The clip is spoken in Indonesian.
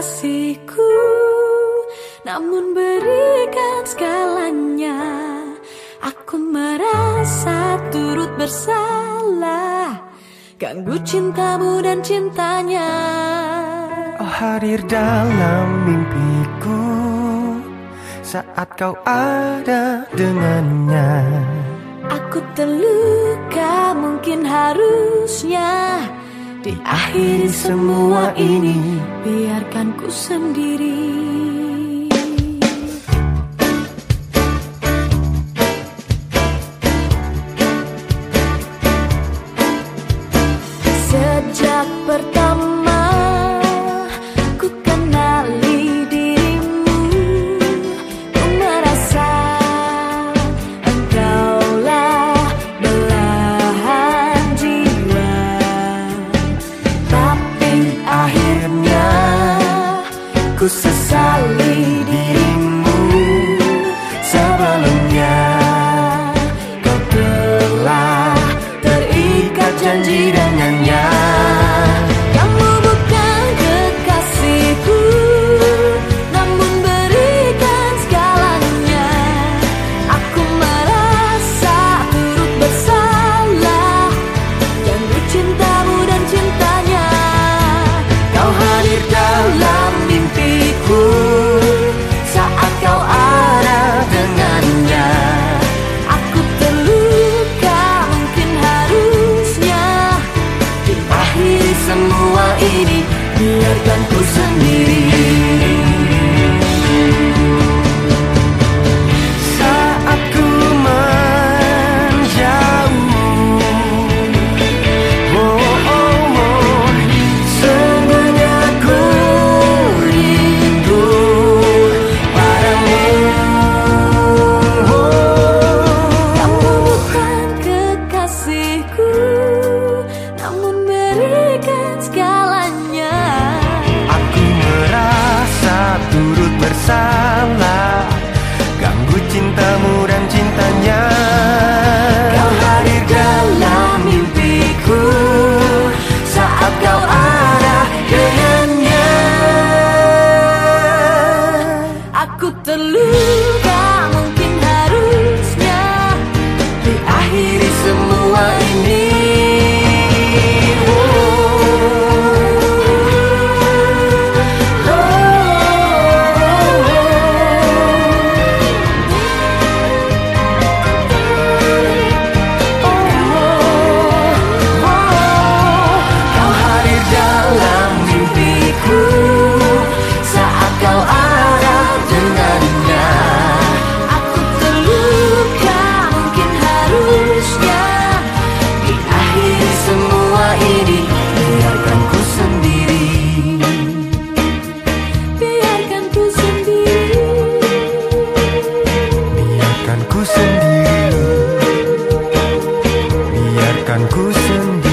kekasihku Namun berikan segalanya Aku merasa turut bersalah. Ganggu cintamu dan cintanya. Oh hadir dalam mimpiku Saat kau ada dengannya. Aku terluka mungkin harusnya Diakhiri semua ini Biarkan ku sendiri akhirnya ku sesali dirimu. Sebelumnya Kau telah terikat janji cintamu dan cintanya. Kau hadir dalam mimpiku Saat kau ada dengannya. Aku terluka Biarkan ku sendiri. Biarkan ku sendiri